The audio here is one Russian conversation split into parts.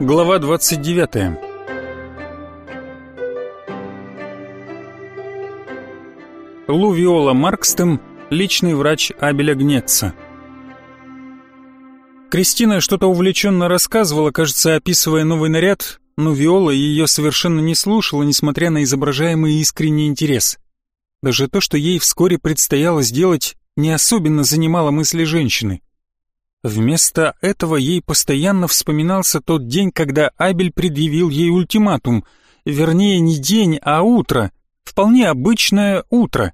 Глава 29 Лу Виола Маркстем, личный врач Абеля Гнетца. Кристина что-то увлеченно рассказывала, кажется, описывая новый наряд, но Виола ее совершенно не слушала, несмотря на изображаемый искренний интерес. Даже то, что ей вскоре предстояло сделать, не особенно занимало мысли женщины. Вместо этого ей постоянно вспоминался тот день, когда Абель предъявил ей ультиматум, вернее, не день, а утро, вполне обычное утро.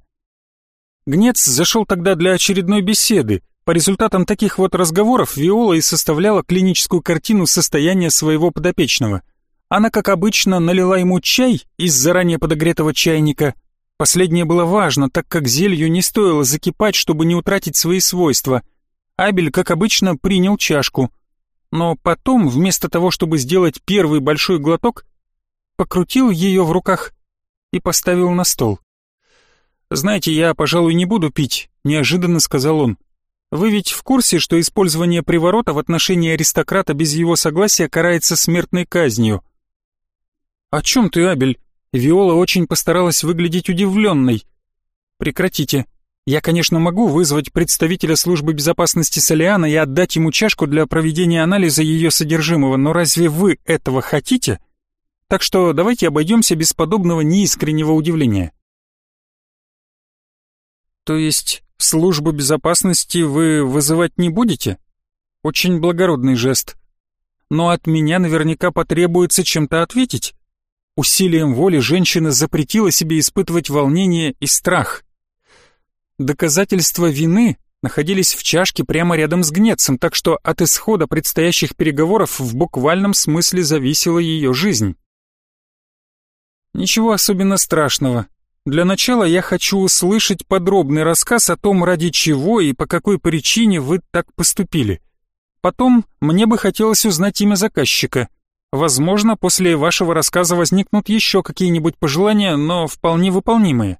Гнец зашел тогда для очередной беседы. По результатам таких вот разговоров Виола и составляла клиническую картину состояния своего подопечного. Она, как обычно, налила ему чай из заранее подогретого чайника. Последнее было важно, так как зелью не стоило закипать, чтобы не утратить свои свойства. Абель, как обычно, принял чашку. Но потом, вместо того, чтобы сделать первый большой глоток, покрутил ее в руках и поставил на стол. «Знаете, я, пожалуй, не буду пить», — неожиданно сказал он. «Вы ведь в курсе, что использование приворота в отношении аристократа без его согласия карается смертной казнью?» «О чем ты, Абель?» Виола очень постаралась выглядеть удивленной. «Прекратите. Я, конечно, могу вызвать представителя службы безопасности Солиана и отдать ему чашку для проведения анализа ее содержимого, но разве вы этого хотите? Так что давайте обойдемся без подобного неискреннего удивления». То есть службу безопасности вы вызывать не будете? Очень благородный жест. Но от меня наверняка потребуется чем-то ответить. Усилием воли женщина запретила себе испытывать волнение и страх. Доказательства вины находились в чашке прямо рядом с гнецем, так что от исхода предстоящих переговоров в буквальном смысле зависела ее жизнь. Ничего особенно страшного. Для начала я хочу услышать подробный рассказ о том, ради чего и по какой причине вы так поступили. Потом мне бы хотелось узнать имя заказчика. Возможно, после вашего рассказа возникнут еще какие-нибудь пожелания, но вполне выполнимые.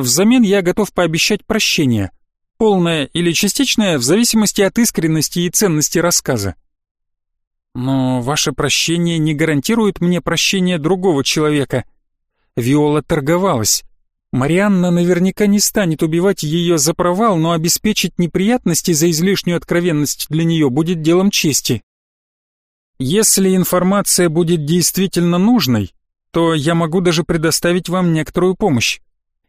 Взамен я готов пообещать прощение, полное или частичное, в зависимости от искренности и ценности рассказа. Но ваше прощение не гарантирует мне прощение другого человека — Виола торговалась. Марианна наверняка не станет убивать ее за провал, но обеспечить неприятности за излишнюю откровенность для нее будет делом чести. Если информация будет действительно нужной, то я могу даже предоставить вам некоторую помощь.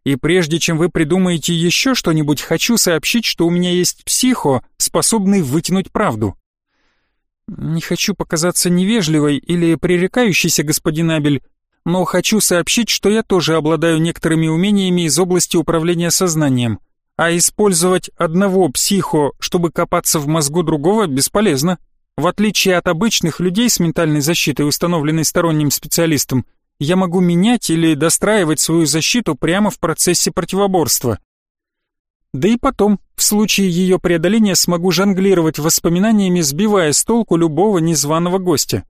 И прежде чем вы придумаете еще что-нибудь, хочу сообщить, что у меня есть психо, способный вытянуть правду. Не хочу показаться невежливой или пререкающейся, господин Абель, но хочу сообщить, что я тоже обладаю некоторыми умениями из области управления сознанием, а использовать одного психо, чтобы копаться в мозгу другого, бесполезно. В отличие от обычных людей с ментальной защитой, установленной сторонним специалистом, я могу менять или достраивать свою защиту прямо в процессе противоборства. Да и потом, в случае ее преодоления, смогу жонглировать воспоминаниями, сбивая с толку любого незваного гостя.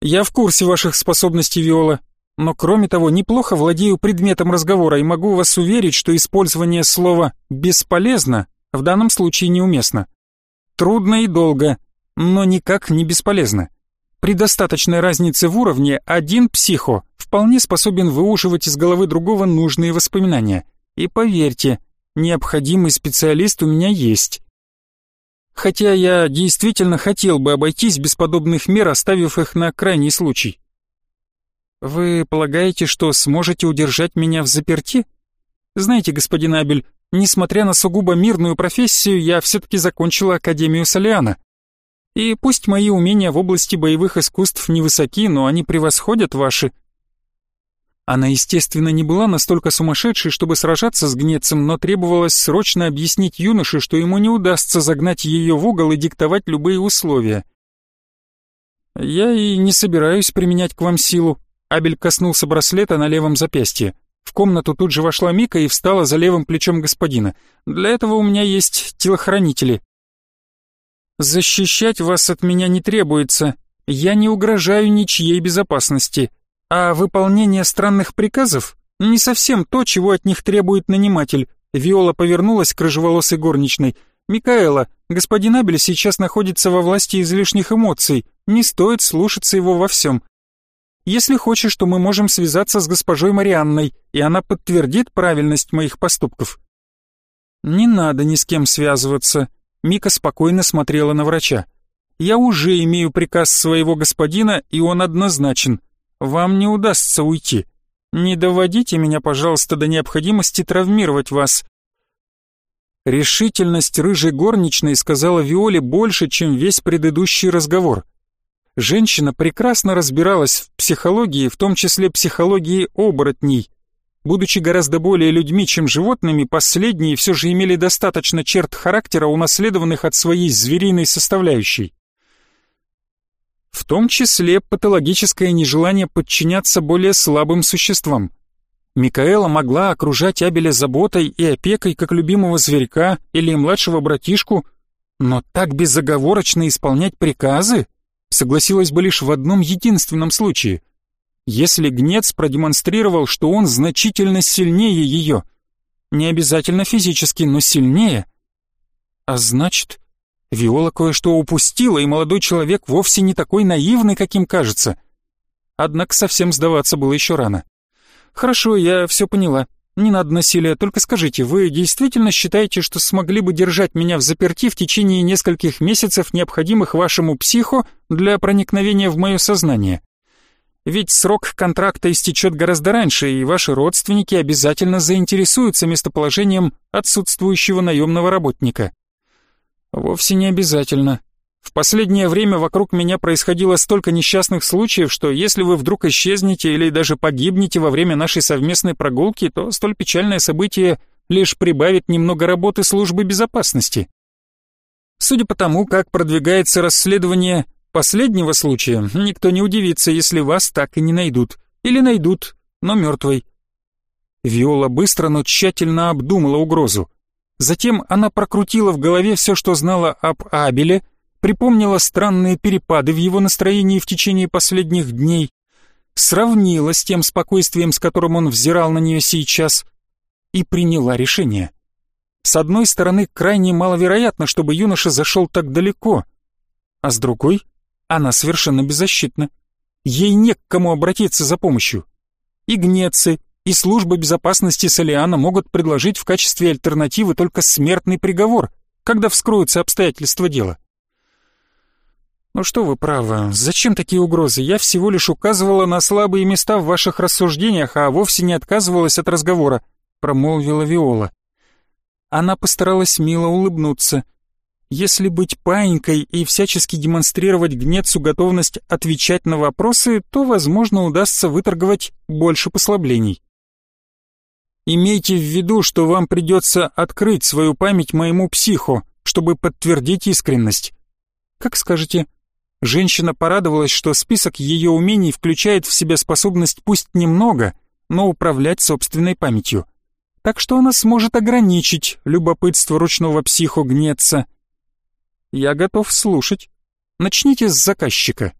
Я в курсе ваших способностей, Виола, но кроме того, неплохо владею предметом разговора и могу вас уверить, что использование слова «бесполезно» в данном случае неуместно. Трудно и долго, но никак не бесполезно. При достаточной разнице в уровне один психо вполне способен выуживать из головы другого нужные воспоминания. И поверьте, необходимый специалист у меня есть. Хотя я действительно хотел бы обойтись без подобных мер, оставив их на крайний случай. Вы полагаете, что сможете удержать меня в заперти? Знаете, господин Абель, несмотря на сугубо мирную профессию, я все-таки закончила Академию Солиана. И пусть мои умения в области боевых искусств невысоки, но они превосходят ваши. Она, естественно, не была настолько сумасшедшей, чтобы сражаться с гнецем, но требовалось срочно объяснить юноше, что ему не удастся загнать ее в угол и диктовать любые условия. «Я и не собираюсь применять к вам силу», — Абель коснулся браслета на левом запястье. В комнату тут же вошла Мика и встала за левым плечом господина. «Для этого у меня есть телохранители». «Защищать вас от меня не требуется. Я не угрожаю ничьей безопасности. А выполнение странных приказов не совсем то, чего от них требует наниматель. Виола повернулась к рыжеволосой горничной. «Микаэла, господин Абель сейчас находится во власти излишних эмоций. не стоит слушаться его во всем. Если хочешь, то мы можем связаться с госпожой Марианной, и она подтвердит правильность моих поступков». «Не надо ни с кем связываться», — Мика спокойно смотрела на врача. «Я уже имею приказ своего господина, и он однозначен. Вам не удастся уйти. Не доводите меня, пожалуйста, до необходимости травмировать вас». Решительность рыжей горничной сказала Виоле больше, чем весь предыдущий разговор. Женщина прекрасно разбиралась в психологии, в том числе психологии оборотней. Будучи гораздо более людьми, чем животными, последние все же имели достаточно черт характера, унаследованных от своей звериной составляющей. В том числе патологическое нежелание подчиняться более слабым существам. Микаэла могла окружать Абеля заботой и опекой, как любимого зверька или младшего братишку, но так безоговорочно исполнять приказы согласилась бы лишь в одном единственном случае. Если Гнец продемонстрировал, что он значительно сильнее ее. Не обязательно физически, но сильнее. А значит, Виола кое-что упустила, и молодой человек вовсе не такой наивный, каким кажется. Однако совсем сдаваться было еще рано. «Хорошо, я все поняла. Не надо насилия, только скажите, вы действительно считаете, что смогли бы держать меня в заперти в течение нескольких месяцев, необходимых вашему психо для проникновения в мое сознание? Ведь срок контракта истечет гораздо раньше, и ваши родственники обязательно заинтересуются местоположением отсутствующего наемного работника. Вовсе не обязательно. В последнее время вокруг меня происходило столько несчастных случаев, что если вы вдруг исчезнете или даже погибнете во время нашей совместной прогулки, то столь печальное событие лишь прибавит немного работы службы безопасности. Судя по тому, как продвигается расследование последнего случая, никто не удивится, если вас так и не найдут. Или найдут, но мертвой. Виола быстро, но тщательно обдумала угрозу. Затем она прокрутила в голове все, что знала об Абеле, припомнила странные перепады в его настроении в течение последних дней, сравнила с тем спокойствием, с которым он взирал на нее сейчас, и приняла решение. С одной стороны, крайне маловероятно, чтобы юноша зашел так далеко, а с другой, она совершенно беззащитна. Ей не к кому обратиться за помощью. И гнецы, и служба безопасности Солиана могут предложить в качестве альтернативы только смертный приговор, когда вскроются обстоятельства дела. «Ну что вы правы, зачем такие угрозы? Я всего лишь указывала на слабые места в ваших рассуждениях, а вовсе не отказывалась от разговора», — промолвила Виола. Она постаралась мило улыбнуться. Если быть паинькой и всячески демонстрировать гнецу готовность отвечать на вопросы, то, возможно, удастся выторговать больше послаблений. Имейте в виду, что вам придется открыть свою память моему психу, чтобы подтвердить искренность. Как скажете, Женщина порадовалась, что список ее умений включает в себя способность пусть немного, но управлять собственной памятью. Так что она сможет ограничить любопытство ручного психо гнеться. Я готов слушать. Начните с заказчика.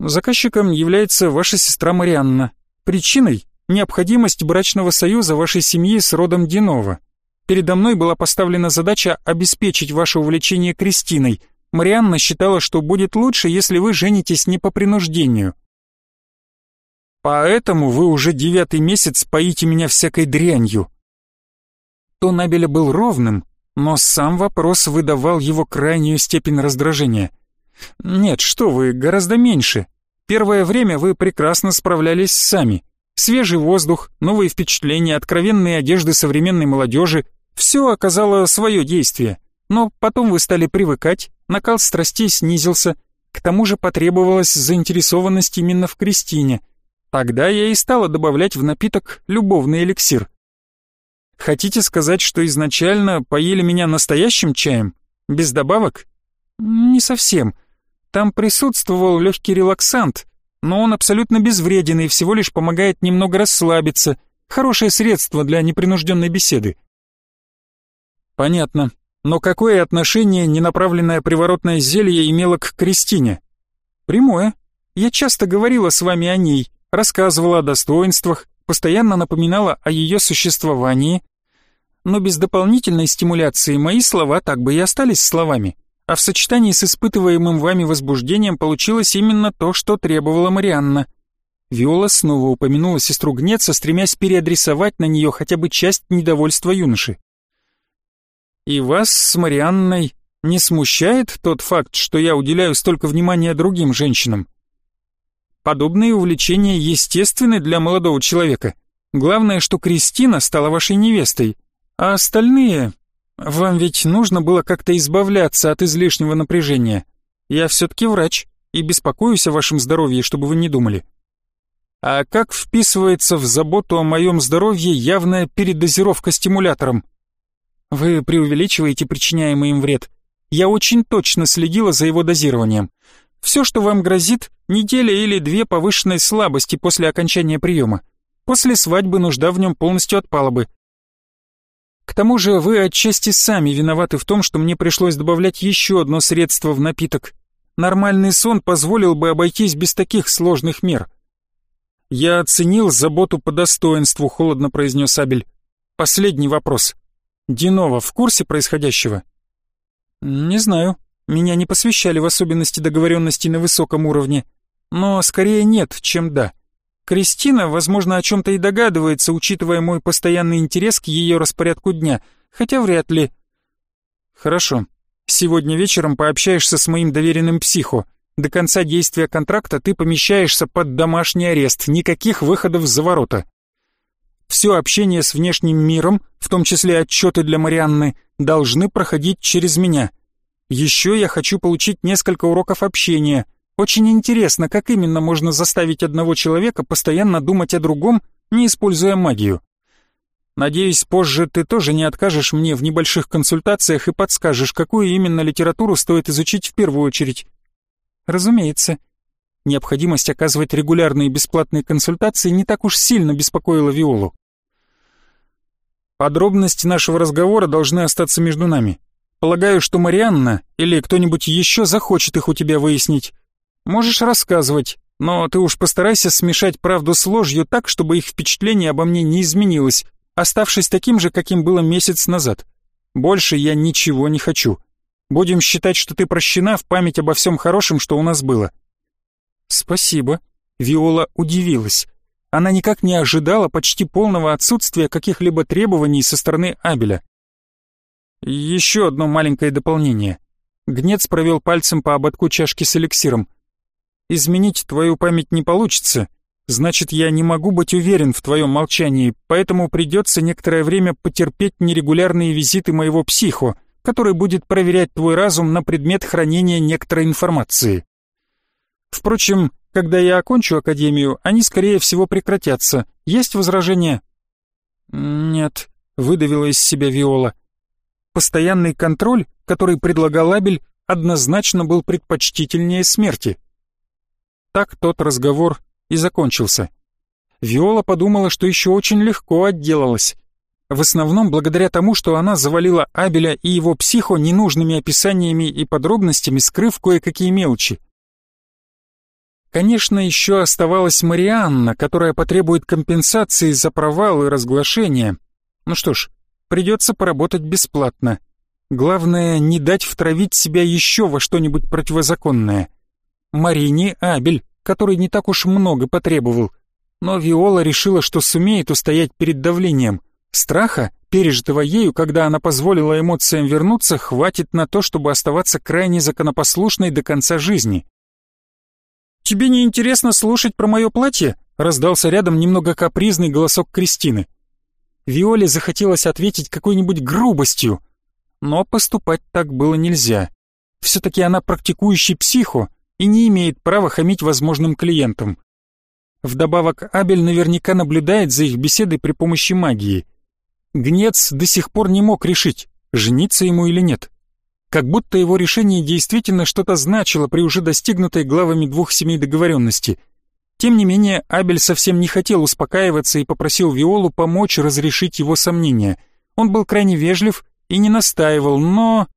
Заказчиком является ваша сестра Марианна. Причиной — необходимость брачного союза вашей семьи с родом Динова. Передо мной была поставлена задача обеспечить ваше увлечение Кристиной — Марианна считала, что будет лучше, если вы женитесь не по принуждению. Поэтому вы уже девятый месяц поите меня всякой дрянью. Тон Абеля был ровным, но сам вопрос выдавал его крайнюю степень раздражения. Нет, что вы, гораздо меньше. Первое время вы прекрасно справлялись сами. Свежий воздух, новые впечатления, откровенные одежды современной молодежи — все оказало свое действие. Но потом вы стали привыкать, накал страстей снизился, к тому же потребовалась заинтересованность именно в Кристине. Тогда я и стала добавлять в напиток любовный эликсир. Хотите сказать, что изначально поели меня настоящим чаем? Без добавок? Не совсем. Там присутствовал легкий релаксант, но он абсолютно безвреден и всего лишь помогает немного расслабиться. Хорошее средство для непринужденной беседы. Понятно. Но какое отношение ненаправленное приворотное зелье имело к Кристине? Прямое. Я часто говорила с вами о ней, рассказывала о достоинствах, постоянно напоминала о ее существовании. Но без дополнительной стимуляции мои слова так бы и остались словами. а в сочетании с испытываемым вами возбуждением получилось именно то, что требовала Марианна. Виола снова упомянула сестру Гнеца, стремясь переадресовать на нее хотя бы часть недовольства юноши. «И вас с Марианной не смущает тот факт, что я уделяю столько внимания другим женщинам? Подобные увлечения естественны для молодого человека. Главное, что Кристина стала вашей невестой, а остальные... Вам ведь нужно было как-то избавляться от излишнего напряжения. Я все-таки врач и беспокоюсь о вашем здоровье, чтобы вы не думали. А как вписывается в заботу о моем здоровье явная передозировка стимулятором? Вы преувеличиваете причиняемый им вред. Я очень точно следила за его дозированием. Все, что вам грозит, неделя или две повышенной слабости после окончания приема. После свадьбы нужда в нем полностью отпала бы. К тому же вы отчасти сами виноваты в том, что мне пришлось добавлять еще одно средство в напиток. Нормальный сон позволил бы обойтись без таких сложных мер. Я оценил заботу по достоинству, холодно произнес Абель. Последний вопрос. Динова в курсе происходящего? «Не знаю. Меня не посвящали в особенности договоренности на высоком уровне. Но скорее нет, чем да. Кристина, возможно, о чем-то и догадывается, учитывая мой постоянный интерес к ее распорядку дня, хотя вряд ли». «Хорошо. Сегодня вечером пообщаешься с моим доверенным психо. До конца действия контракта ты помещаешься под домашний арест, никаких выходов за ворота. Все общение с внешним миром, в том числе отчеты для Марианны, должны проходить через меня. Еще я хочу получить несколько уроков общения. Очень интересно, как именно можно заставить одного человека постоянно думать о другом, не используя магию. Надеюсь, позже ты тоже не откажешь мне в небольших консультациях и подскажешь, какую именно литературу стоит изучить в первую очередь. Разумеется. Необходимость оказывать регулярные бесплатные консультации не так уж сильно беспокоила Виолу. Подробности нашего разговора должны остаться между нами. Полагаю, что Марианна или кто-нибудь еще захочет их у тебя выяснить. Можешь рассказывать, но ты уж постарайся смешать правду с ложью так, чтобы их впечатление обо мне не изменилось, оставшись таким же, каким было месяц назад. Больше я ничего не хочу. Будем считать, что ты прощена в память обо всем хорошем, что у нас было. Спасибо. Виола удивилась она никак не ожидала почти полного отсутствия каких-либо требований со стороны Абеля. Еще одно маленькое дополнение. Гнец провел пальцем по ободку чашки с эликсиром. «Изменить твою память не получится, значит, я не могу быть уверен в твоем молчании, поэтому придется некоторое время потерпеть нерегулярные визиты моего психо, который будет проверять твой разум на предмет хранения некоторой информации. Впрочем, когда я окончу академию, они, скорее всего, прекратятся. Есть возражения?» «Нет», — выдавила из себя Виола. Постоянный контроль, который предлагал Абель, однозначно был предпочтительнее смерти. Так тот разговор и закончился. Виола подумала, что еще очень легко отделалась. В основном благодаря тому, что она завалила Абеля и его психо ненужными описаниями и подробностями, скрыв кое-какие мелочи. Конечно, еще оставалась Марианна, которая потребует компенсации за провал и разглашение. Ну что ж, придется поработать бесплатно. Главное, не дать втравить себя еще во что-нибудь противозаконное. Марине Абель, который не так уж много потребовал. Но Виола решила, что сумеет устоять перед давлением. Страха, пережитого ею, когда она позволила эмоциям вернуться, хватит на то, чтобы оставаться крайне законопослушной до конца жизни. «Тебе не интересно слушать про мое платье?» раздался рядом немного капризный голосок Кристины. Виоле захотелось ответить какой-нибудь грубостью, но поступать так было нельзя. Все-таки она практикующий психо и не имеет права хамить возможным клиентам. Вдобавок Абель наверняка наблюдает за их беседой при помощи магии. Гнец до сих пор не мог решить, жениться ему или нет как будто его решение действительно что-то значило при уже достигнутой главами двух семей договоренности. Тем не менее, Абель совсем не хотел успокаиваться и попросил Виолу помочь разрешить его сомнения. Он был крайне вежлив и не настаивал, но...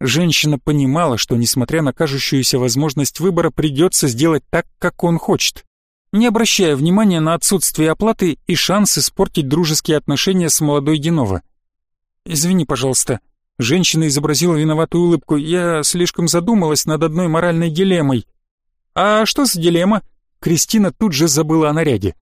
Женщина понимала, что, несмотря на кажущуюся возможность выбора, придется сделать так, как он хочет, не обращая внимания на отсутствие оплаты и шанс испортить дружеские отношения с молодой Динова. «Извини, пожалуйста», Женщина изобразила виноватую улыбку. «Я слишком задумалась над одной моральной дилеммой». «А что за дилемма?» Кристина тут же забыла о наряде.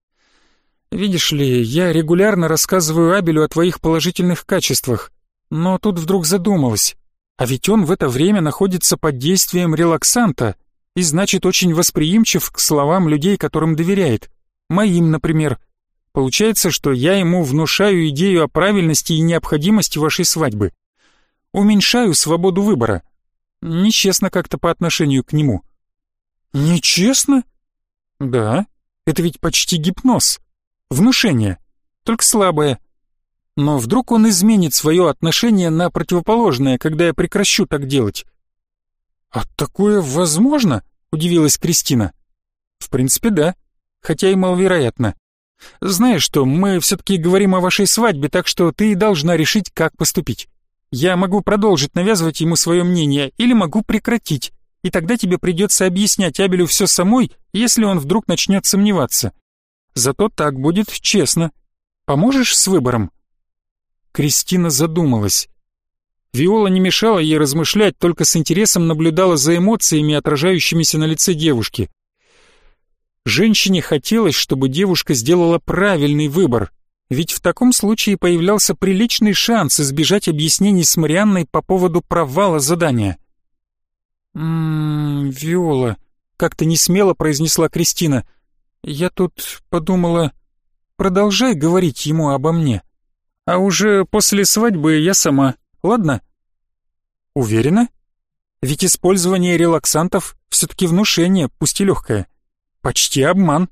«Видишь ли, я регулярно рассказываю Абелю о твоих положительных качествах, но тут вдруг задумалась. А ведь он в это время находится под действием релаксанта и значит очень восприимчив к словам людей, которым доверяет. Моим, например. Получается, что я ему внушаю идею о правильности и необходимости вашей свадьбы. Уменьшаю свободу выбора. Нечестно как-то по отношению к нему. Нечестно? Да, это ведь почти гипноз. Внушение. Только слабое. Но вдруг он изменит свое отношение на противоположное, когда я прекращу так делать? «А такое возможно?» — удивилась Кристина. «В принципе, да, хотя и маловероятно. Знаешь что, мы все-таки говорим о вашей свадьбе, так что ты должна решить, как поступить. Я могу продолжить навязывать ему свое мнение или могу прекратить, и тогда тебе придется объяснять Абелю все самой, если он вдруг начнет сомневаться. Зато так будет честно. Поможешь с выбором?» Кристина задумалась. Виола не мешала ей размышлять, только с интересом наблюдала за эмоциями, отражающимися на лице девушки. Женщине хотелось, чтобы девушка сделала правильный выбор, ведь в таком случае появлялся приличный шанс избежать объяснений с Марианной по поводу провала задания. «Ммм, Виола», — как-то несмело произнесла Кристина, — «я тут подумала, продолжай говорить ему обо мне, а уже после свадьбы я сама, ладно?» Уверена? Ведь использование релаксантов все-таки внушение, пусть и легкое. Почти обман.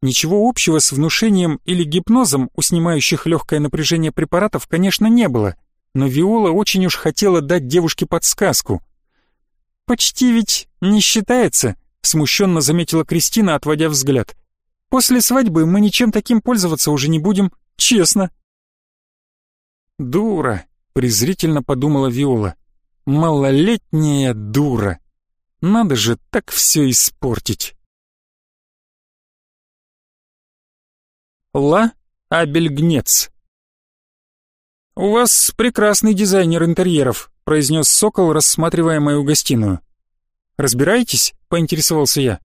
Ничего общего с внушением или гипнозом у снимающих легкое напряжение препаратов, конечно, не было, но Виола очень уж хотела дать девушке подсказку. «Почти ведь не считается», — смущенно заметила Кристина, отводя взгляд. «После свадьбы мы ничем таким пользоваться уже не будем, честно». «Дура», презрительно подумала Виола. Малолетняя дура. Надо же так все испортить. Ла Абельгнец. «У вас прекрасный дизайнер интерьеров», — произнес Сокол, рассматривая мою гостиную. «Разбираетесь?» — поинтересовался я.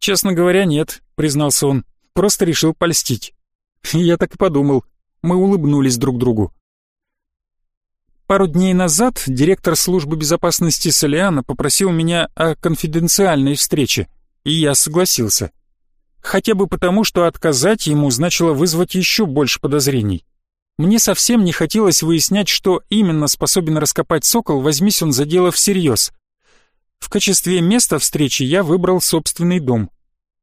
«Честно говоря, нет», — признался он. «Просто решил польстить». Я так и подумал. Мы улыбнулись друг другу. Пару дней назад директор службы безопасности Солиана попросил меня о конфиденциальной встрече, и я согласился. Хотя бы потому, что отказать ему значило вызвать еще больше подозрений. Мне совсем не хотелось выяснять, что именно способен раскопать сокол, возьмись он за дело всерьез. В качестве места встречи я выбрал собственный дом.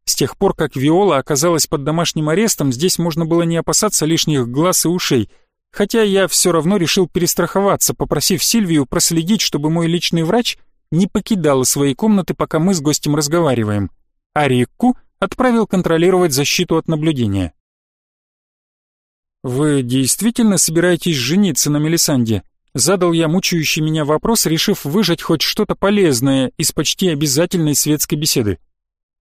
С тех пор, как Виола оказалась под домашним арестом, здесь можно было не опасаться лишних глаз и ушей — хотя я все равно решил перестраховаться, попросив Сильвию проследить, чтобы мой личный врач не покидала своей комнаты, пока мы с гостем разговариваем, а Рикку отправил контролировать защиту от наблюдения. «Вы действительно собираетесь жениться на Мелисанде?» Задал я мучающий меня вопрос, решив выжать хоть что-то полезное из почти обязательной светской беседы.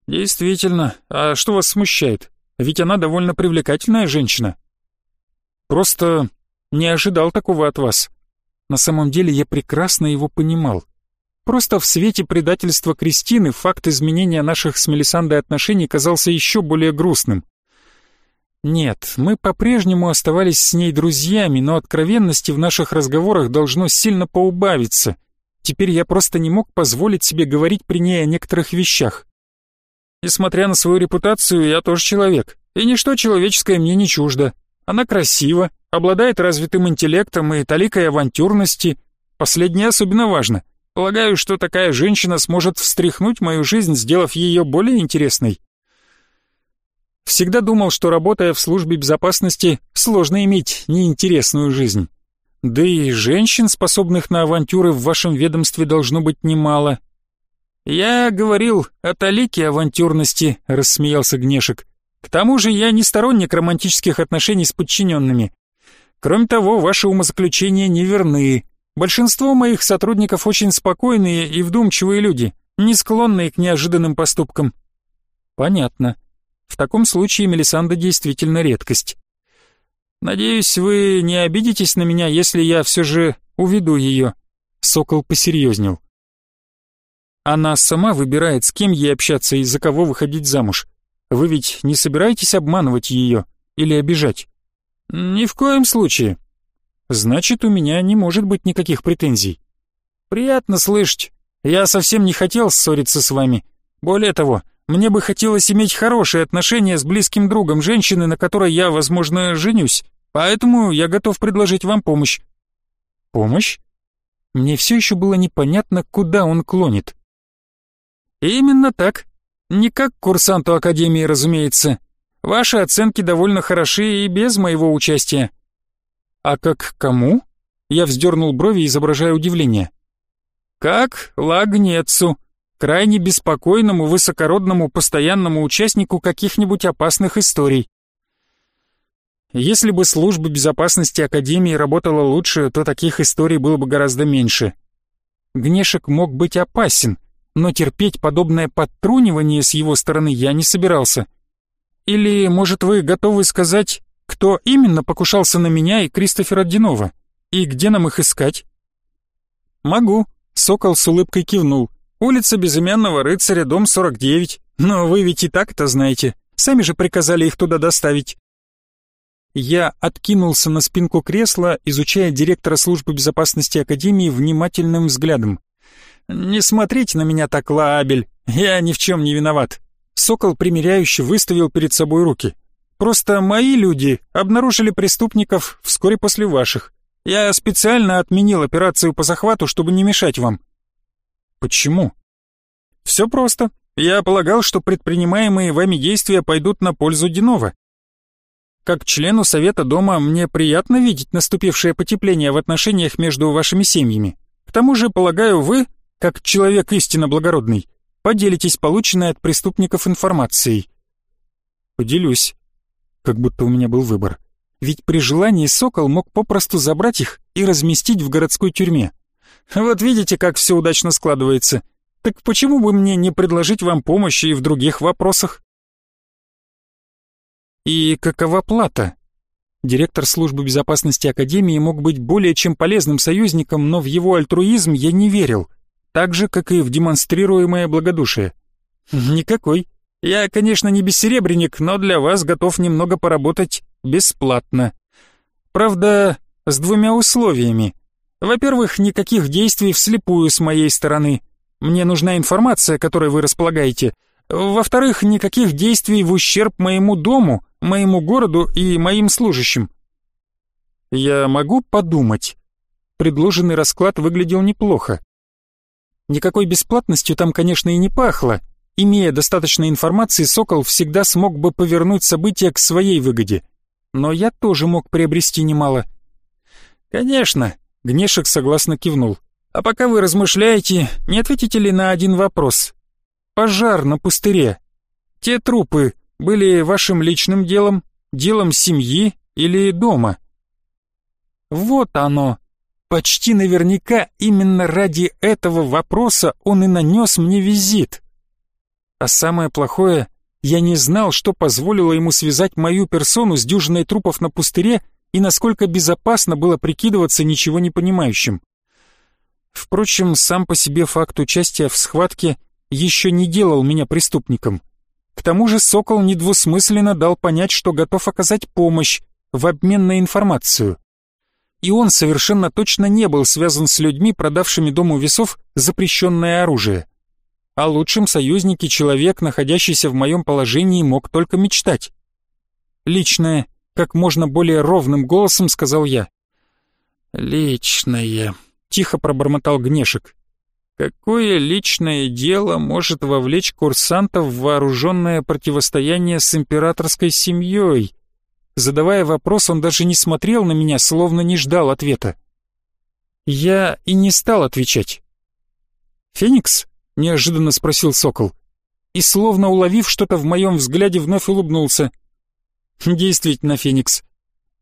«Действительно. А что вас смущает? Ведь она довольно привлекательная женщина». «Просто не ожидал такого от вас. На самом деле я прекрасно его понимал. Просто в свете предательства Кристины факт изменения наших с Мелисандой отношений казался еще более грустным. Нет, мы по-прежнему оставались с ней друзьями, но откровенности в наших разговорах должно сильно поубавиться. Теперь я просто не мог позволить себе говорить при ней о некоторых вещах. Несмотря на свою репутацию, я тоже человек, и ничто человеческое мне не чуждо. Она красива, обладает развитым интеллектом и толикой авантюрности. Последнее особенно важно. Полагаю, что такая женщина сможет встряхнуть мою жизнь, сделав ее более интересной. Всегда думал, что работая в службе безопасности, сложно иметь неинтересную жизнь. Да и женщин, способных на авантюры, в вашем ведомстве должно быть немало. Я говорил о талике авантюрности, рассмеялся Гнешек. К тому же я не сторонник романтических отношений с подчиненными. Кроме того, ваши умозаключения неверны. Большинство моих сотрудников очень спокойные и вдумчивые люди, не склонные к неожиданным поступкам. Понятно. В таком случае Мелисанда действительно редкость. Надеюсь, вы не обидитесь на меня, если я все же уведу ее. Сокол посерьезнел. Она сама выбирает, с кем ей общаться и за кого выходить замуж. Вы ведь не собираетесь обманывать ее или обижать? Ни в коем случае. Значит, у меня не может быть никаких претензий. Приятно слышать. Я совсем не хотел ссориться с вами. Более того, мне бы хотелось иметь хорошие отношения с близким другом женщины, на которой я, возможно, женюсь. Поэтому я готов предложить вам помощь. Помощь? Мне все еще было непонятно, куда он клонит. Именно так. Не как курсанту Академии, разумеется. Ваши оценки довольно хороши и без моего участия. А как кому? Я вздернул брови, изображая удивление. Как Лагнецу, крайне беспокойному, высокородному, постоянному участнику каких-нибудь опасных историй. Если бы служба безопасности Академии работала лучше, то таких историй было бы гораздо меньше. Гнешек мог быть опасен, но терпеть подобное подтрунивание с его стороны я не собирался. Или, может, вы готовы сказать, кто именно покушался на меня и Кристофера Динова? И где нам их искать? Могу. Сокол с улыбкой кивнул. Улица Безымянного рыцаря, дом 49. Но вы ведь и так это знаете. Сами же приказали их туда доставить. Я откинулся на спинку кресла, изучая директора службы безопасности Академии внимательным взглядом. «Не смотрите на меня так, Лаабель, я ни в чем не виноват». Сокол примиряюще выставил перед собой руки. «Просто мои люди обнаружили преступников вскоре после ваших. Я специально отменил операцию по захвату, чтобы не мешать вам». «Почему?» «Все просто. Я полагал, что предпринимаемые вами действия пойдут на пользу Динова. Как члену Совета Дома мне приятно видеть наступившее потепление в отношениях между вашими семьями. К тому же, полагаю, вы, как человек истинно благородный, поделитесь полученной от преступников информацией. Поделюсь. Как будто у меня был выбор. Ведь при желании Сокол мог попросту забрать их и разместить в городской тюрьме. Вот видите, как все удачно складывается. Так почему бы мне не предложить вам помощи и в других вопросах? И какова плата? Директор службы безопасности Академии мог быть более чем полезным союзником, но в его альтруизм я не верил, так же, как и в демонстрируемое благодушие. Никакой. Я, конечно, не бессеребренник, но для вас готов немного поработать бесплатно. Правда, с двумя условиями. Во-первых, никаких действий вслепую с моей стороны. Мне нужна информация, которой вы располагаете. Во-вторых, никаких действий в ущерб моему дому, моему городу и моим служащим. Я могу подумать. Предложенный расклад выглядел неплохо. Никакой бесплатностью там, конечно, и не пахло. Имея достаточно информации, Сокол всегда смог бы повернуть события к своей выгоде. Но я тоже мог приобрести немало. Конечно, Гнешек согласно кивнул. А пока вы размышляете, не ответите ли на один вопрос? Пожар на пустыре. Те трупы, были вашим личным делом, делом семьи или дома? Вот оно. Почти наверняка именно ради этого вопроса он и нанес мне визит. А самое плохое, я не знал, что позволило ему связать мою персону с дюжиной трупов на пустыре и насколько безопасно было прикидываться ничего не понимающим. Впрочем, сам по себе факт участия в схватке еще не делал меня преступником. К тому же Сокол недвусмысленно дал понять, что готов оказать помощь в обмен на информацию. И он совершенно точно не был связан с людьми, продавшими Дому весов запрещенное оружие. О лучшем союзнике человек, находящийся в моем положении, мог только мечтать. «Личное», — как можно более ровным голосом сказал я. «Личное», — тихо пробормотал Гнешек. Какое личное дело может вовлечь курсантов в вооруженное противостояние с императорской семьей? Задавая вопрос, он даже не смотрел на меня, словно не ждал ответа. Я и не стал отвечать. «Феникс?» — неожиданно спросил Сокол. И, словно уловив что-то в моем взгляде, вновь улыбнулся. «Действительно, Феникс».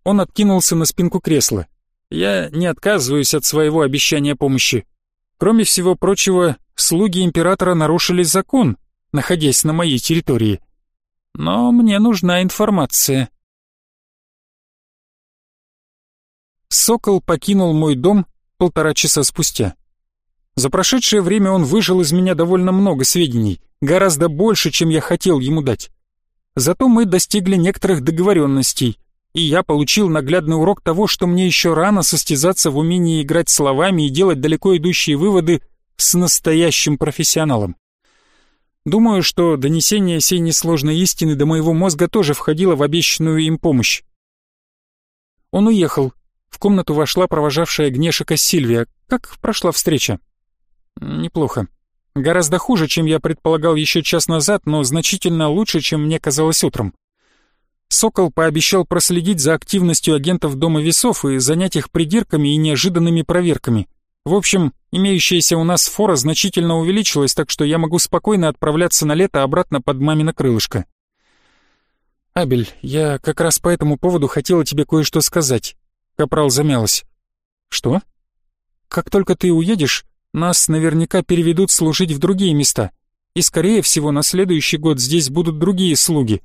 Он откинулся на спинку кресла. «Я не отказываюсь от своего обещания помощи. Кроме всего прочего, слуги императора нарушили закон, находясь на моей территории. Но мне нужна информация. Сокол покинул мой дом, полтора часа спустя. За прошедшее время он выжил из меня довольно много сведений, гораздо больше, чем я хотел ему дать. Зато мы достигли некоторых договоренностей, и я получил наглядный урок того, что мне еще рано состязаться в умении играть словами и делать далеко идущие выводы с настоящим профессионалом. Думаю, что донесение сей несложной истины до моего мозга тоже входило в обещанную им помощь. Он уехал. В комнату вошла провожавшая Гнешика Сильвия. Как прошла встреча? Неплохо. Гораздо хуже, чем я предполагал еще час назад, но значительно лучше, чем мне казалось утром. Сокол пообещал проследить за активностью агентов Дома Весов и занять их придирками и неожиданными проверками. В общем, имеющаяся у нас фора значительно увеличилась, так что я могу спокойно отправляться на лето обратно под мамино крылышко. «Абель, я как раз по этому поводу хотела тебе кое-что сказать». Капрал замялась. «Что?» «Как только ты уедешь, нас наверняка переведут служить в другие места, и, скорее всего, на следующий год здесь будут другие слуги.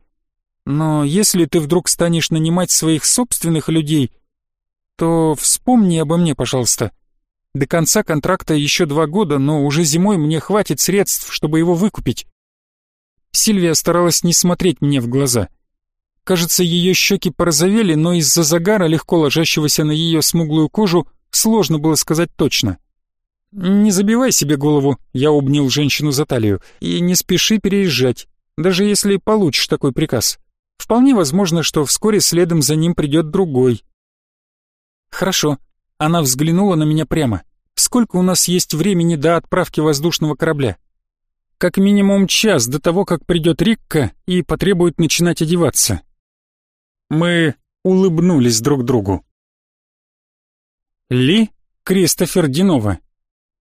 Но если ты вдруг станешь нанимать своих собственных людей, то вспомни обо мне, пожалуйста. До конца контракта еще два года, но уже зимой мне хватит средств, чтобы его выкупить». Сильвия старалась не смотреть мне в глаза. Кажется, ее щеки порозовели, но из-за загара, легко ложащегося на ее смуглую кожу, сложно было сказать точно. «Не забивай себе голову», — я обнял женщину за талию, «и не спеши переезжать, даже если получишь такой приказ. Вполне возможно, что вскоре следом за ним придет другой». «Хорошо». Она взглянула на меня прямо. «Сколько у нас есть времени до отправки воздушного корабля?» «Как минимум час до того, как придет Рикка и потребует начинать одеваться. Мы улыбнулись друг другу. Ли Кристофер Динова.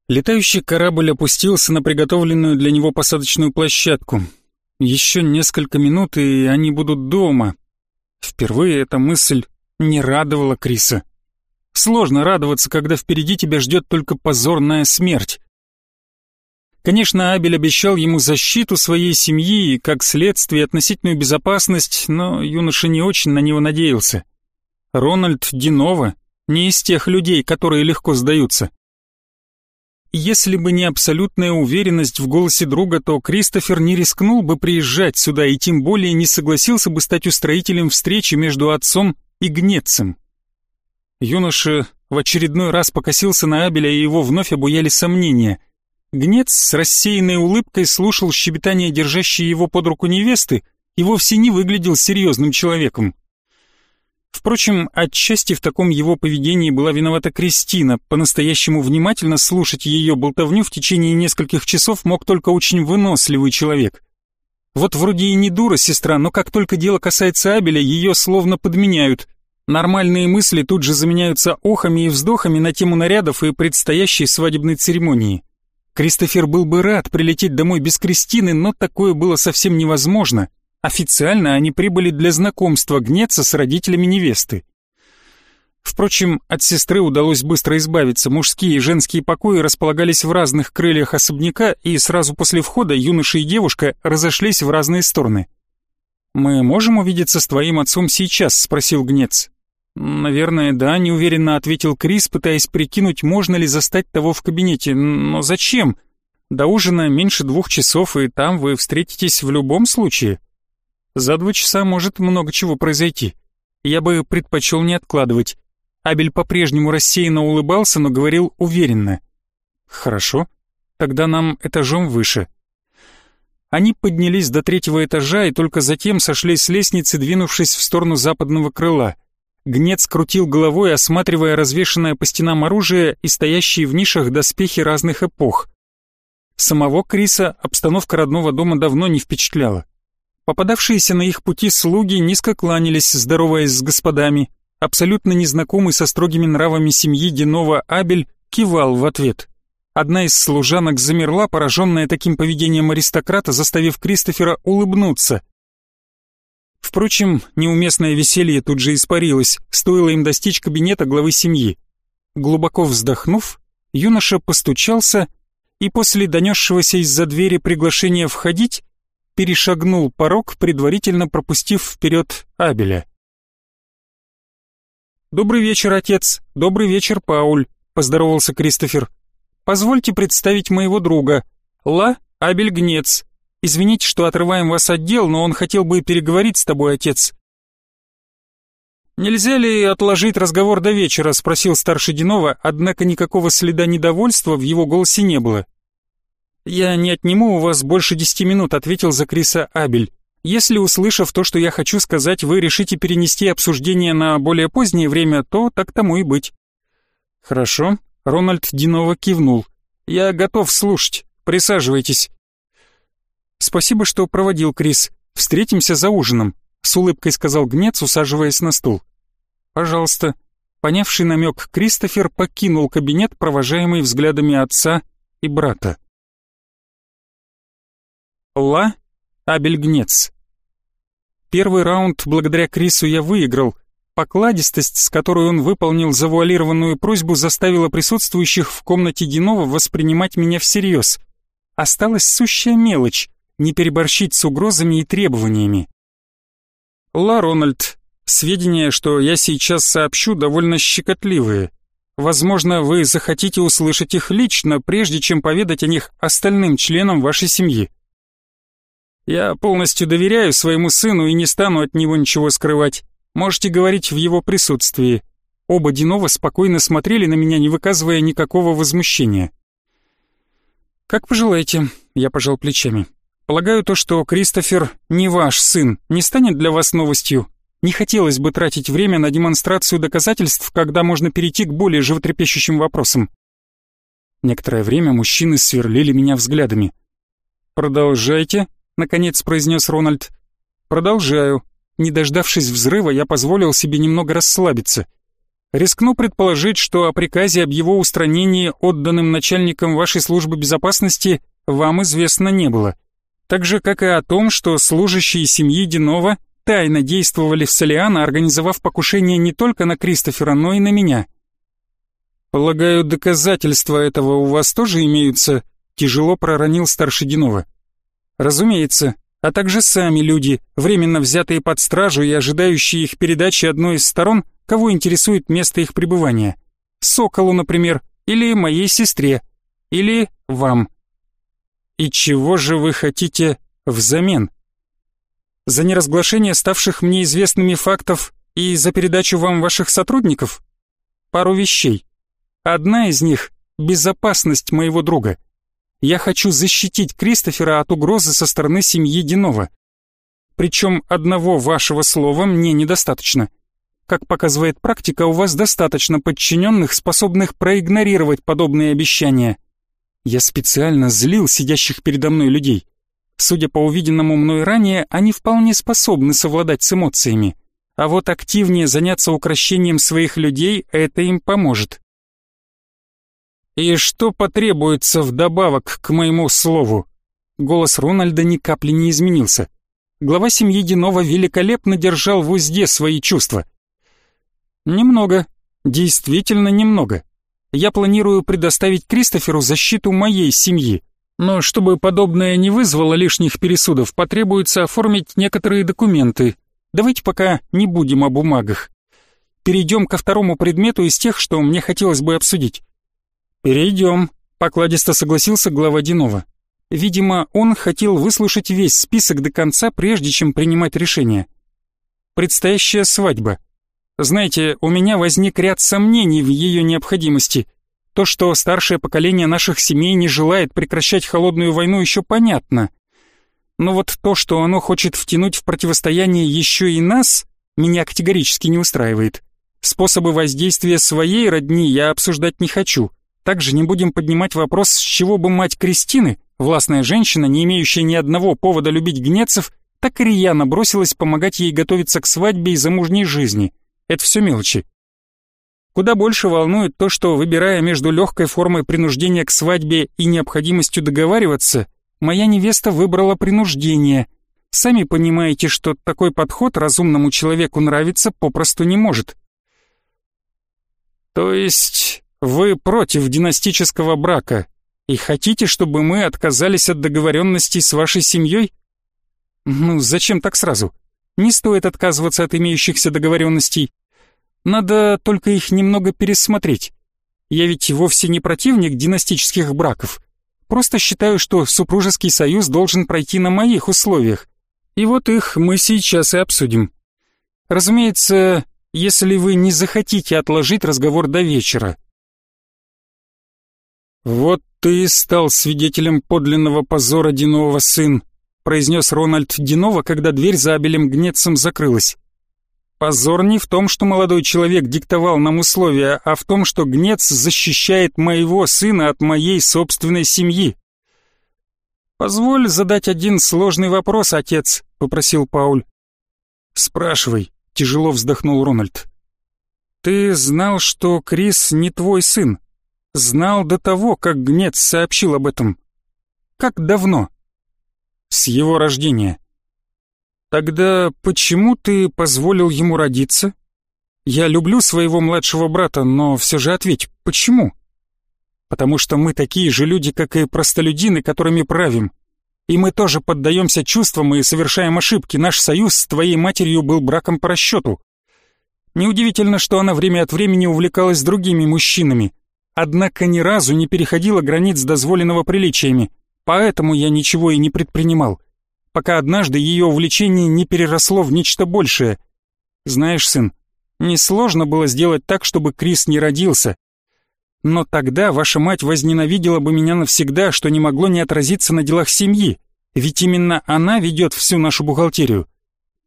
Летающий корабль опустился на приготовленную для него посадочную площадку. Еще несколько минут, и они будут дома. Впервые эта мысль не радовала Криса. Сложно радоваться, когда впереди тебя ждет только позорная смерть. Конечно, Абель обещал ему защиту своей семьи и, как следствие, относительную безопасность, но юноша не очень на него надеялся. Рональд Динова не из тех людей, которые легко сдаются. Если бы не абсолютная уверенность в голосе друга, то Кристофер не рискнул бы приезжать сюда и тем более не согласился бы стать устроителем встречи между отцом и Гнецем. Юноша в очередной раз покосился на Абеля, и его вновь обуяли сомнения. Гнец с рассеянной улыбкой слушал щебетание держащей его под руку невесты и вовсе не выглядел серьезным человеком. Впрочем, отчасти в таком его поведении была виновата Кристина, по-настоящему внимательно слушать ее болтовню в течение нескольких часов мог только очень выносливый человек. Вот вроде и не дура сестра, но как только дело касается Абеля, ее словно подменяют. Нормальные мысли тут же заменяются охами и вздохами на тему нарядов и предстоящей свадебной церемонии. Кристофер был бы рад прилететь домой без Кристины, но такое было совсем невозможно. Официально они прибыли для знакомства гнеться с родителями невесты. Впрочем, от сестры удалось быстро избавиться. Мужские и женские покои располагались в разных крыльях особняка, и сразу после входа юноша и девушка разошлись в разные стороны. «Мы можем увидеться с твоим отцом сейчас?» — спросил Гнец. «Наверное, да», — неуверенно ответил Крис, пытаясь прикинуть, можно ли застать того в кабинете. «Но зачем? До ужина меньше двух часов, и там вы встретитесь в любом случае. За два часа может много чего произойти. Я бы предпочел не откладывать». Абель по-прежнему рассеянно улыбался, но говорил уверенно. «Хорошо, тогда нам этажом выше». Они поднялись до третьего этажа и только затем сошли с лестницы, двинувшись в сторону западного крыла — Гнец крутил головой, осматривая развешанное по стенам оружие и стоящие в нишах доспехи разных эпох. Самого Криса обстановка родного дома давно не впечатляла. Попадавшиеся на их пути слуги низко кланялись, здороваясь с господами. Абсолютно незнакомый со строгими нравами семьи Динова Абель кивал в ответ. Одна из служанок замерла, пораженная таким поведением аристократа, заставив Кристофера улыбнуться. Впрочем, неуместное веселье тут же испарилось, стоило им достичь кабинета главы семьи. Глубоко вздохнув, юноша постучался и после донесшегося из-за двери приглашения входить, перешагнул порог, предварительно пропустив вперед Абеля. «Добрый вечер, отец! Добрый вечер, Пауль!» поздоровался Кристофер. «Позвольте представить моего друга, Ла Абель Гнец. Извините, что отрываем вас от дел, но он хотел бы переговорить с тобой, отец». «Нельзя ли отложить разговор до вечера?» — спросил старший Динова, однако никакого следа недовольства в его голосе не было. «Я не отниму у вас больше десяти минут», — ответил за Криса Абель. «Если, услышав то, что я хочу сказать, вы решите перенести обсуждение на более позднее время, то так тому и быть». «Хорошо», — Рональд Динова кивнул. «Я готов слушать. Присаживайтесь». «Спасибо, что проводил, Крис. Встретимся за ужином», — с улыбкой сказал Гнец, усаживаясь на стул. «Пожалуйста». Понявший намек, Кристофер покинул кабинет, провожаемый взглядами отца и брата. Ла Абельгнец. Первый раунд благодаря Крису я выиграл. Покладистость, с которой он выполнил завуалированную просьбу, заставила присутствующих в комнате Динова воспринимать меня всерьез. Осталась сущая мелочь — не переборщить с угрозами и требованиями. Ла Рональд, сведения, что я сейчас сообщу, довольно щекотливые. Возможно, вы захотите услышать их лично, прежде чем поведать о них остальным членам вашей семьи. Я полностью доверяю своему сыну и не стану от него ничего скрывать. Можете говорить в его присутствии. Оба Динова спокойно смотрели на меня, не выказывая никакого возмущения. «Как пожелаете», — я пожал плечами. «Полагаю, то, что Кристофер не ваш сын, не станет для вас новостью. Не хотелось бы тратить время на демонстрацию доказательств, когда можно перейти к более животрепещущим вопросам». Некоторое время мужчины сверлили меня взглядами. «Продолжайте», — наконец произнес Рональд. «Продолжаю. Не дождавшись взрыва, я позволил себе немного расслабиться. Рискну предположить, что о приказе об его устранении, отданным начальником вашей службы безопасности, вам известно не было. Так же, как и о том, что служащие семьи Динова тайно действовали в Солиана, организовав покушение не только на Кристофера, но и на меня. «Полагаю, доказательства этого у вас тоже имеются?» Тяжело проронил старший Динова. «Разумеется, а также сами люди, временно взятые под стражу и ожидающие их передачи одной из сторон, кого интересует место их пребывания. Соколу, например, или моей сестре, или вам. И чего же вы хотите взамен? За неразглашение ставших мне известными фактов и за передачу вам ваших сотрудников? Пару вещей. Одна из них — безопасность моего друга. Я хочу защитить Кристофера от угрозы со стороны семьи Динова. Причем одного вашего слова мне недостаточно. Как показывает практика, у вас достаточно подчиненных, способных проигнорировать подобные обещания. Я специально злил сидящих передо мной людей. Судя по увиденному мной ранее, они вполне способны совладать с эмоциями. А вот активнее заняться укращением своих людей — это им поможет. «И что потребуется вдобавок к моему слову?» Голос Рональда ни капли не изменился. Глава семьи Динова великолепно держал в узде свои чувства — Немного. Действительно немного. Я планирую предоставить Кристоферу защиту моей семьи. Но чтобы подобное не вызвало лишних пересудов, потребуется оформить некоторые документы. Давайте пока не будем о бумагах. Перейдем ко второму предмету из тех, что мне хотелось бы обсудить. Перейдем, покладисто согласился глава Динова. Видимо, он хотел выслушать весь список до конца, прежде чем принимать решение. Предстоящая свадьба. Знаете, у меня возник ряд сомнений в ее необходимости. То, что старшее поколение наших семей не желает прекращать холодную войну, еще понятно. Но вот то, что оно хочет втянуть в противостояние еще и нас, меня категорически не устраивает. Способы воздействия своей родни я обсуждать не хочу. Также не будем поднимать вопрос, с чего бы мать Кристины, властная женщина, не имеющая ни одного повода любить гнецев, так и рьяно бросилась помогать ей готовиться к свадьбе и замужней жизни – это все мелочи. Куда больше волнует то, что, выбирая между легкой формой принуждения к свадьбе и необходимостью договариваться, моя невеста выбрала принуждение. Сами понимаете, что такой подход разумному человеку нравиться попросту не может. То есть вы против династического брака и хотите, чтобы мы отказались от договоренностей с вашей семьей? Ну, зачем так сразу? Не стоит отказываться от имеющихся договоренностей. Надо только их немного пересмотреть. Я ведь вовсе не противник династических браков. Просто считаю, что супружеский союз должен пройти на моих условиях. И вот их мы сейчас и обсудим. Разумеется, если вы не захотите отложить разговор до вечера. Вот ты и стал свидетелем подлинного позора Динова, сын, произнес Рональд Динова, когда дверь за Абелем Гнецем закрылась. Позор не в том, что молодой человек диктовал нам условия, а в том, что Гнец защищает моего сына от моей собственной семьи. «Позволь задать один сложный вопрос, отец», — попросил Пауль. «Спрашивай», — тяжело вздохнул Рональд. «Ты знал, что Крис не твой сын? Знал до того, как Гнец сообщил об этом? Как давно?» «С его рождения». Тогда почему ты позволил ему родиться? Я люблю своего младшего брата, но все же ответь, почему? Потому что мы такие же люди, как и простолюдины, которыми правим. И мы тоже поддаемся чувствам и совершаем ошибки. Наш союз с твоей матерью был браком по расчету. Неудивительно, что она время от времени увлекалась другими мужчинами, однако ни разу не переходила границ дозволенного приличиями, поэтому я ничего и не предпринимал пока однажды ее увлечение не переросло в нечто большее. Знаешь, сын, несложно было сделать так, чтобы Крис не родился. Но тогда ваша мать возненавидела бы меня навсегда, что не могло не отразиться на делах семьи, ведь именно она ведет всю нашу бухгалтерию.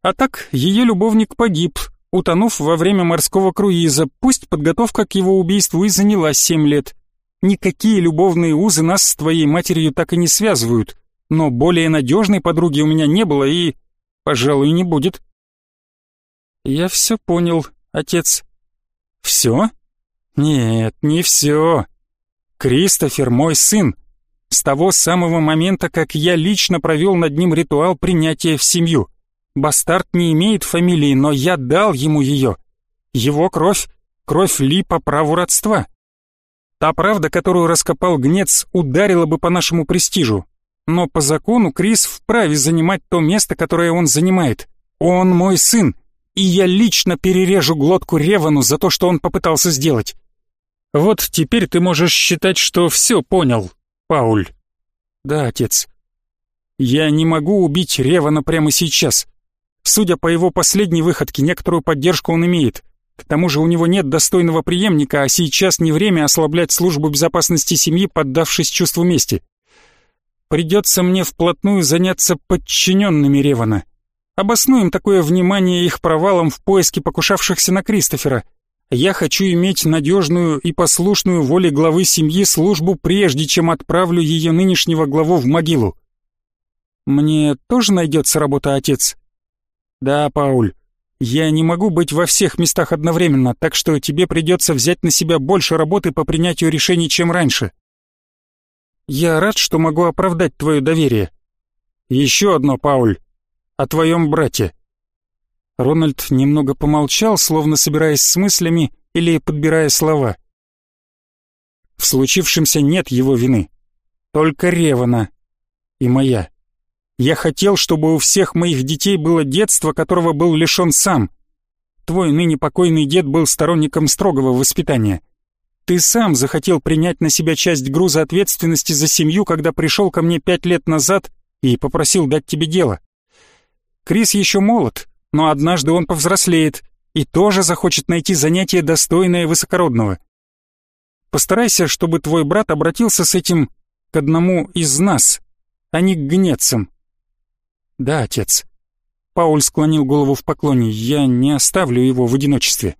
А так, ее любовник погиб, утонув во время морского круиза, пусть подготовка к его убийству и заняла семь лет. Никакие любовные узы нас с твоей матерью так и не связывают но более надежной подруги у меня не было и, пожалуй, не будет. Я все понял, отец. Все? Нет, не все. Кристофер мой сын. С того самого момента, как я лично провел над ним ритуал принятия в семью. Бастард не имеет фамилии, но я дал ему ее. Его кровь — кровь Ли по праву родства. Та правда, которую раскопал Гнец, ударила бы по нашему престижу, но по закону Крис вправе занимать то место, которое он занимает. Он мой сын, и я лично перережу глотку Ревану за то, что он попытался сделать. Вот теперь ты можешь считать, что все понял, Пауль. Да, отец. Я не могу убить Ревана прямо сейчас. Судя по его последней выходке, некоторую поддержку он имеет. К тому же у него нет достойного преемника, а сейчас не время ослаблять службу безопасности семьи, поддавшись чувству мести. Придется мне вплотную заняться подчиненными Ревана. Обоснуем такое внимание их провалом в поиске покушавшихся на Кристофера. Я хочу иметь надежную и послушную воле главы семьи службу, прежде чем отправлю ее нынешнего главу в могилу. Мне тоже найдется работа, отец? Да, Пауль. Я не могу быть во всех местах одновременно, так что тебе придется взять на себя больше работы по принятию решений, чем раньше. Я рад, что могу оправдать твое доверие. Еще одно, Пауль, о твоем брате». Рональд немного помолчал, словно собираясь с мыслями или подбирая слова. В случившемся нет его вины. Только Ревана и моя. Я хотел, чтобы у всех моих детей было детство, которого был лишен сам. Твой ныне покойный дед был сторонником строгого воспитания. Ты сам захотел принять на себя часть груза ответственности за семью, когда пришел ко мне пять лет назад и попросил дать тебе дело. Крис еще молод, но однажды он повзрослеет и тоже захочет найти занятие достойное высокородного. Постарайся, чтобы твой брат обратился с этим к одному из нас, а не к гнецам. Да, отец. Пауль склонил голову в поклоне. Я не оставлю его в одиночестве.